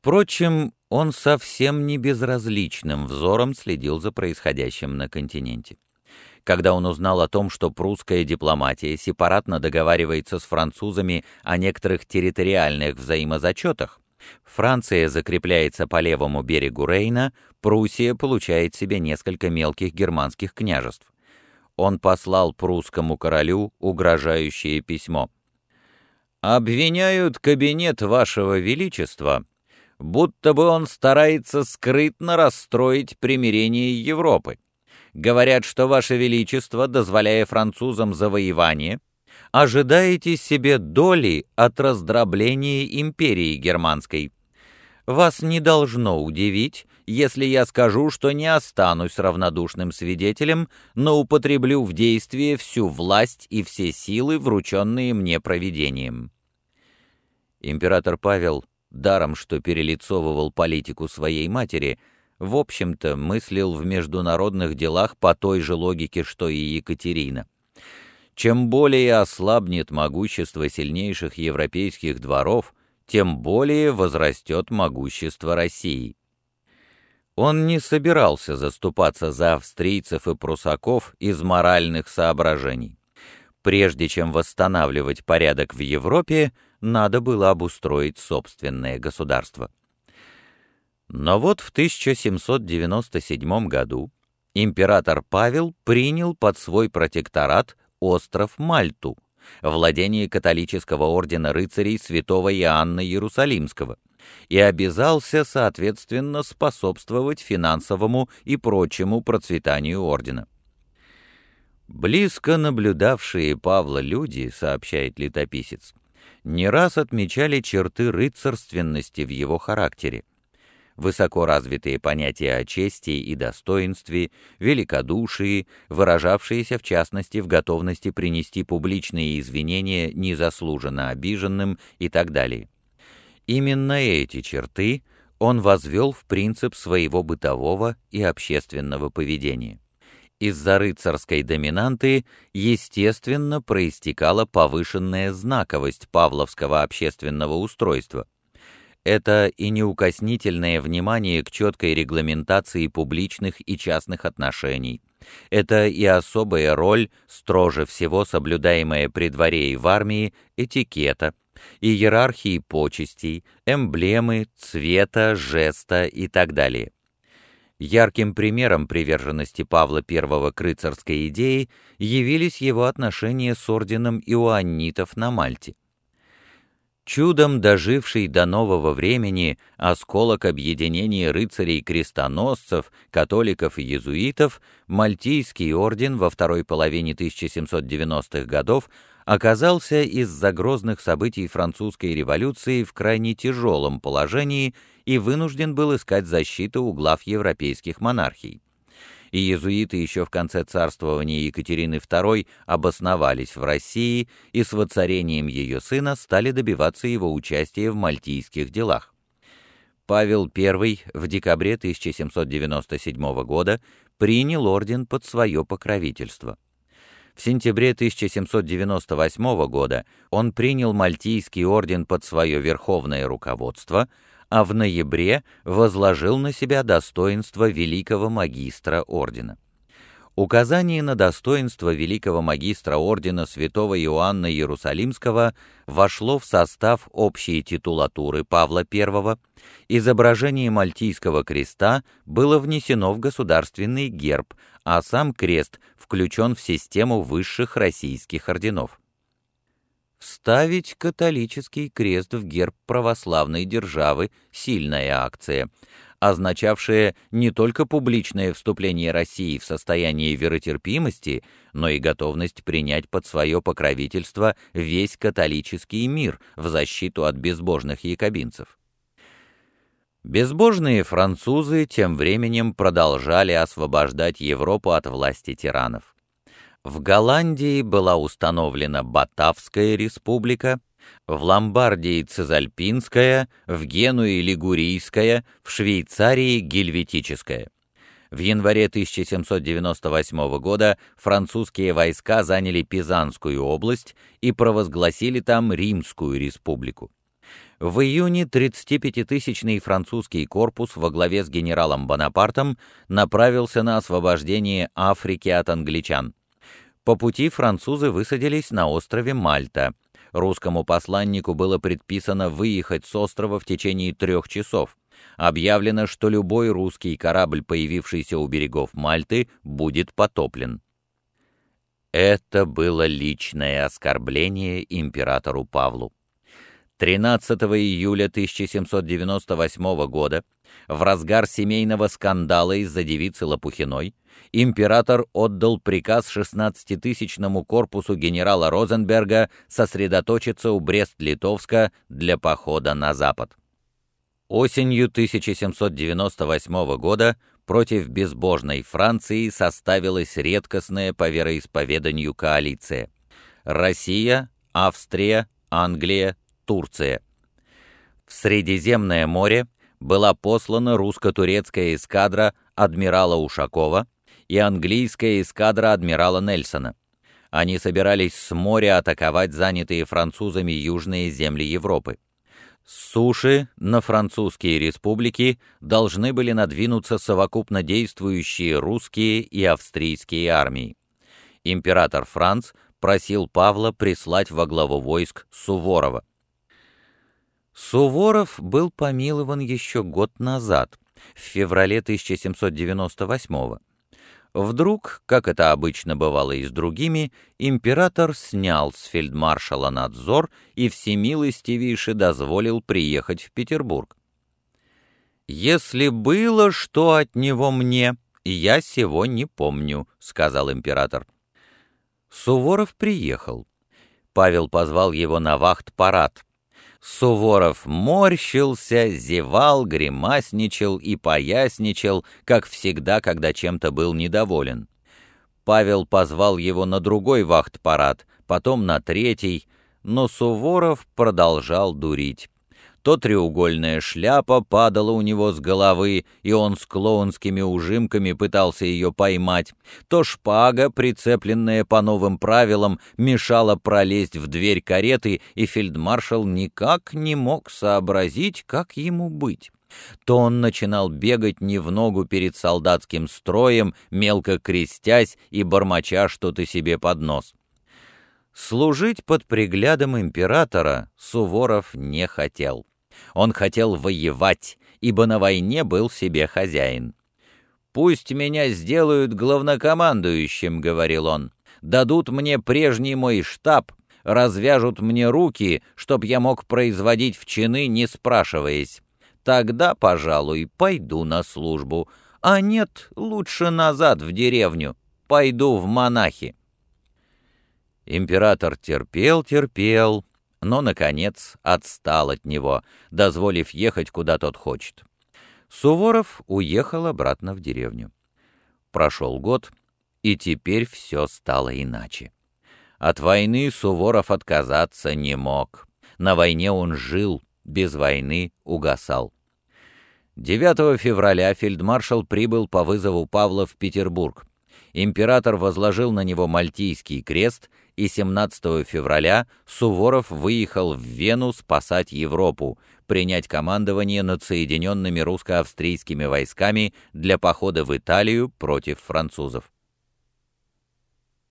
Впрочем, он совсем не безразличным взором следил за происходящим на континенте. Когда он узнал о том, что прусская дипломатия сепаратно договаривается с французами о некоторых территориальных взаимозачетах, Франция закрепляется по левому берегу Рейна, Пруссия получает себе несколько мелких германских княжеств. Он послал прусскому королю угрожающее письмо. «Обвиняют кабинет вашего величества, будто бы он старается скрытно расстроить примирение Европы. Говорят, что Ваше Величество, дозволяя французам завоевание, ожидаете себе доли от раздробления империи германской. Вас не должно удивить, если я скажу, что не останусь равнодушным свидетелем, но употреблю в действие всю власть и все силы, врученные мне провидением. Император Павел, даром что перелицовывал политику своей матери, — в общем-то, мыслил в международных делах по той же логике, что и Екатерина. Чем более ослабнет могущество сильнейших европейских дворов, тем более возрастет могущество России. Он не собирался заступаться за австрийцев и прусаков из моральных соображений. Прежде чем восстанавливать порядок в Европе, надо было обустроить собственное государство. Но вот в 1797 году император Павел принял под свой протекторат остров Мальту, владение католического ордена рыцарей святого Иоанна Иерусалимского, и обязался, соответственно, способствовать финансовому и прочему процветанию ордена. Близко наблюдавшие Павла люди, сообщает летописец, не раз отмечали черты рыцарственности в его характере высоко развитые понятия о чести и достоинстве, великодушии, выражавшиеся в частности в готовности принести публичные извинения незаслуженно обиженным и так далее. Именно эти черты он возвел в принцип своего бытового и общественного поведения. Из-за рыцарской доминанты, естественно, проистекала повышенная знаковость павловского общественного устройства – это и неукоснительное внимание к четкой регламентации публичных и частных отношений. Это и особая роль, строже всего соблюдаемая при дворе и в армии, этикета, иерархии почестей, эмблемы, цвета, жеста и так далее. Ярким примером приверженности Павла I к рыцарской идее явились его отношения с орденом иоаннитов на Мальте. Чудом доживший до нового времени осколок объединения рыцарей-крестоносцев, католиков и иезуитов, Мальтийский орден во второй половине 1790-х годов оказался из-за грозных событий французской революции в крайне тяжелом положении и вынужден был искать защиту у глав европейских монархий и иезуиты еще в конце царствования Екатерины II обосновались в России и с воцарением ее сына стали добиваться его участия в мальтийских делах. Павел I в декабре 1797 года принял орден под свое покровительство. В сентябре 1798 года он принял Мальтийский орден под свое верховное руководство – а в ноябре возложил на себя достоинство великого магистра ордена. Указание на достоинство великого магистра ордена святого Иоанна Иерусалимского вошло в состав общей титулатуры Павла I, изображение Мальтийского креста было внесено в государственный герб, а сам крест включен в систему высших российских орденов вставить католический крест в герб православной державы – сильная акция, означавшая не только публичное вступление России в состояние веротерпимости, но и готовность принять под свое покровительство весь католический мир в защиту от безбожных якобинцев. Безбожные французы тем временем продолжали освобождать Европу от власти тиранов. В Голландии была установлена Батавская республика, в Ломбардии Цезальпинская, в Генуе Лигурийская, в Швейцарии Гельветическая. В январе 1798 года французские войска заняли Пизанскую область и провозгласили там Римскую республику. В июне 35-тысячный французский корпус во главе с генералом Бонапартом направился на освобождение Африки от англичан. По пути французы высадились на острове Мальта. Русскому посланнику было предписано выехать с острова в течение трех часов. Объявлено, что любой русский корабль, появившийся у берегов Мальты, будет потоплен. Это было личное оскорбление императору Павлу. 13 июля 1798 года, в разгар семейного скандала из-за девицы Лопухиной, император отдал приказ 16-тысячному корпусу генерала Розенберга сосредоточиться у Брест-Литовска для похода на запад. Осенью 1798 года против безбожной Франции составилась редкостная по вероисповеданию коалиция. Россия, Австрия, Англия, Турция. В Средиземное море была послана русско-турецкая эскадра адмирала Ушакова и английская эскадра адмирала Нельсона. Они собирались с моря атаковать занятые французами южные земли Европы. С суши на французские республики должны были надвинуться совокупно действующие русские и австрийские армии. Император Франц просил Павла прислать во главу войск Суворова. Суворов был помилован еще год назад, в феврале 1798 -го. Вдруг, как это обычно бывало и с другими, император снял с фельдмаршала надзор и всемилостивейше дозволил приехать в Петербург. «Если было что от него мне, я сего не помню», — сказал император. Суворов приехал. Павел позвал его на вахт-парад. Суворов морщился, зевал, гримасничал и поясничал, как всегда, когда чем-то был недоволен. Павел позвал его на другой вахт-парад, потом на третий, но Суворов продолжал дурить то треугольная шляпа падала у него с головы, и он с клоунскими ужимками пытался ее поймать, то шпага, прицепленная по новым правилам, мешала пролезть в дверь кареты, и фельдмаршал никак не мог сообразить, как ему быть то он начинал бегать не в ногу перед солдатским строем, мелко крестясь и бормоча что-то себе под нос. Служить под приглядом императора Суворов не хотел. Он хотел воевать, ибо на войне был себе хозяин. «Пусть меня сделают главнокомандующим», — говорил он. «Дадут мне прежний мой штаб, развяжут мне руки, чтоб я мог производить в чины, не спрашиваясь. Тогда, пожалуй, пойду на службу. А нет, лучше назад в деревню. Пойду в монахи». Император терпел, терпел, но, наконец, отстал от него, дозволив ехать, куда тот хочет. Суворов уехал обратно в деревню. Прошел год, и теперь все стало иначе. От войны Суворов отказаться не мог. На войне он жил, без войны угасал. 9 февраля фельдмаршал прибыл по вызову Павла в Петербург. Император возложил на него Мальтийский крест и 17 февраля Суворов выехал в Вену спасать Европу, принять командование над соединенными русско-австрийскими войсками для похода в Италию против французов.